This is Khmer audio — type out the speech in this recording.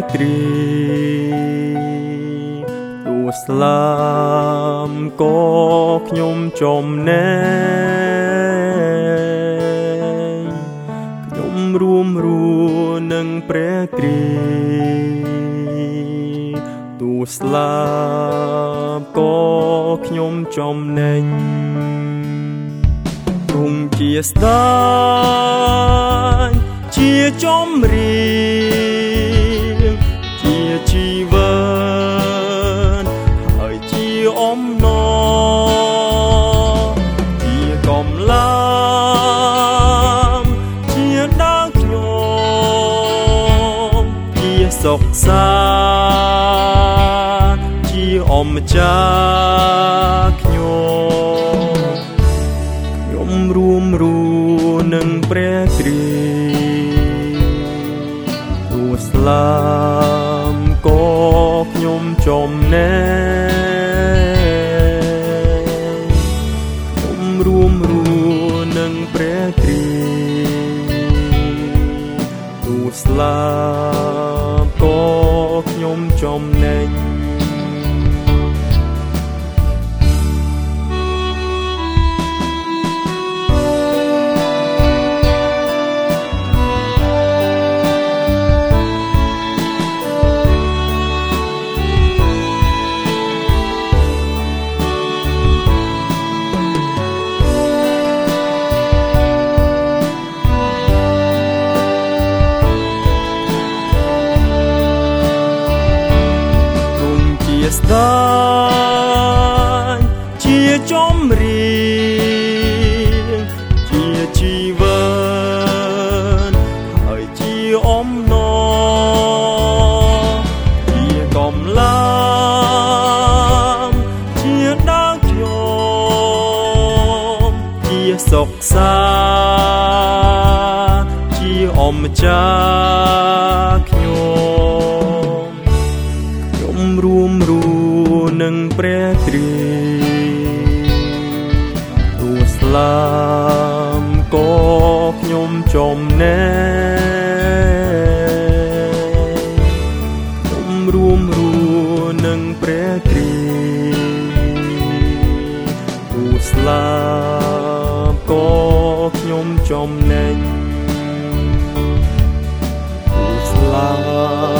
រួមរួនឹងព្រះគ្រីទូស្លាមក៏ខ្ញុំចំណែងខ្ញុំរួមរួនឹងព្រះគ្រីទូស្លាប់ក៏ខ្ញុំចំណេញទ្រង់ជាស្ដេចជាចំរៀ ជាអំណរជាកំឡាំជាដាវខ្ញុំជាសុខសាជាអម្ចាស់ខ្ញុំខ្ញុំរួមរួនឹងព្រះគ្រីទូស្លាមក៏ខ្ញុំចំណែ ស្លាមក៏ខ្ញុំចំណេញ ស្ដាយជាចំរៀងជាជីវិតហើយជាអំណរជាកំឡាំជាដាវខ្ញុំជាសុខសាជាអម្ចាស់ខ្ញុំខ្ញុំ រួមរੂនឹងព្រះទ្រីព្រោះស្លាមក៏ខ្ញុំចំណែខ្ញុំរួមរੂនឹងព្រះទ្រីព្រោះស្លាមក៏ខ្ញុំចំណែព្រោះស្លាម